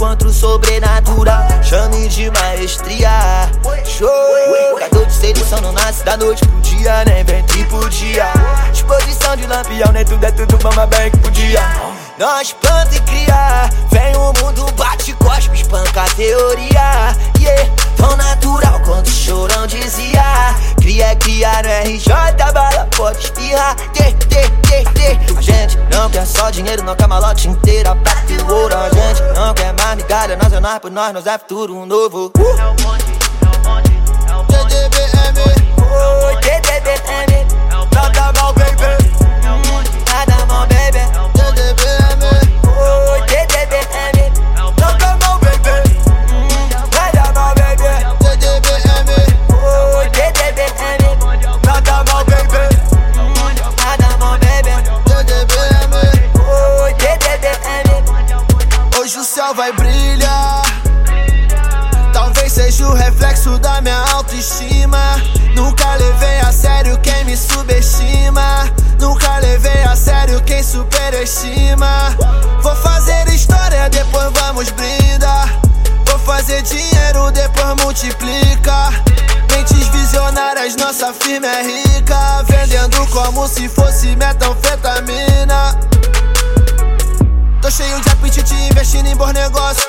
contra o sobrenatural. Chame de maestria. Show. Jogador de sedução não nasce da noite pro dia, nem vem tipo dia. Disposição de lampião, nem tudo é tudo, mama bem que podia. Nós planta e cria, vem o mundo, bate cospe, espanca a teoria. Yeah, tão natural quanto chorão dizia. Cria, cria né? no RJ, bala pode espirrar. T T T T. A gente não quer só dinheiro, não quer malote inteira pra ter ouro. A gente não quer mais migalha, nós é nós por nós, nós é futuro novo. Uh! Hoje o céu vai brilhar. Talvez seja o reflexo da minha autoestima. Nunca levei a sério quem me subestima. Nunca levei a sério quem superestima. Vou fazer história, depois vamos brindar. Vou fazer dinheiro, depois multiplica. Mentes visionárias, nossa firma é rica. Vendendo como se fosse metanfetamina. Cheio de apetite investindo em bons negócios.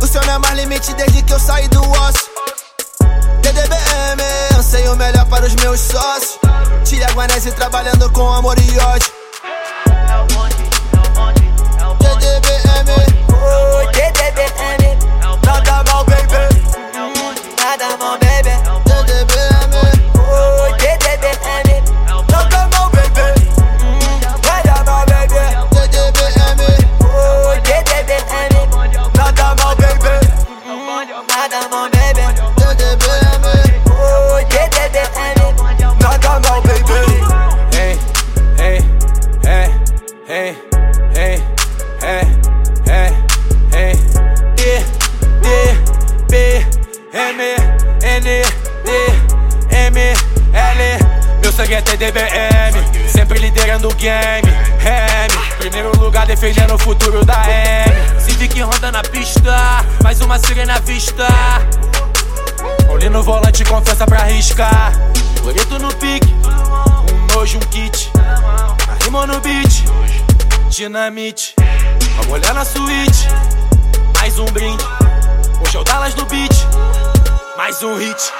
O seu não é mais limite desde que eu saí do osso. TDBM, eu sei o melhor para os meus sócios. Tia Guanese trabalhando com amor e ódio. Sangue é TDBM, sempre liderando o game. M, primeiro lugar defendendo o futuro da M. Civic ronda na pista, mais uma sirena à vista. Olhe no volante, confiança pra arriscar. Bonito no pique, um nojo, um kit. Rima no beat, dinamite. Vamos olhar na suíte, mais um brinde. Hoje é o Dallas do beat, mais um hit.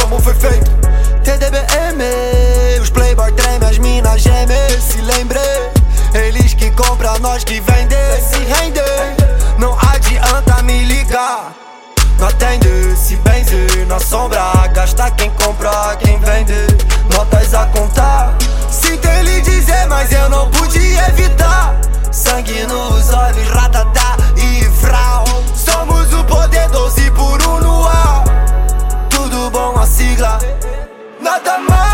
como foi feito. TDBM Os playboy tremem, as minas gemem. Se lembre Eles que compram, nós que vender Se render Não adianta me ligar. Não atende, se benze Na sombra, gasta quem compra Quem vende, notas a contar. Sinto ele dizer, mas eu não pude evitar. Sangue nos olhos, nada mais.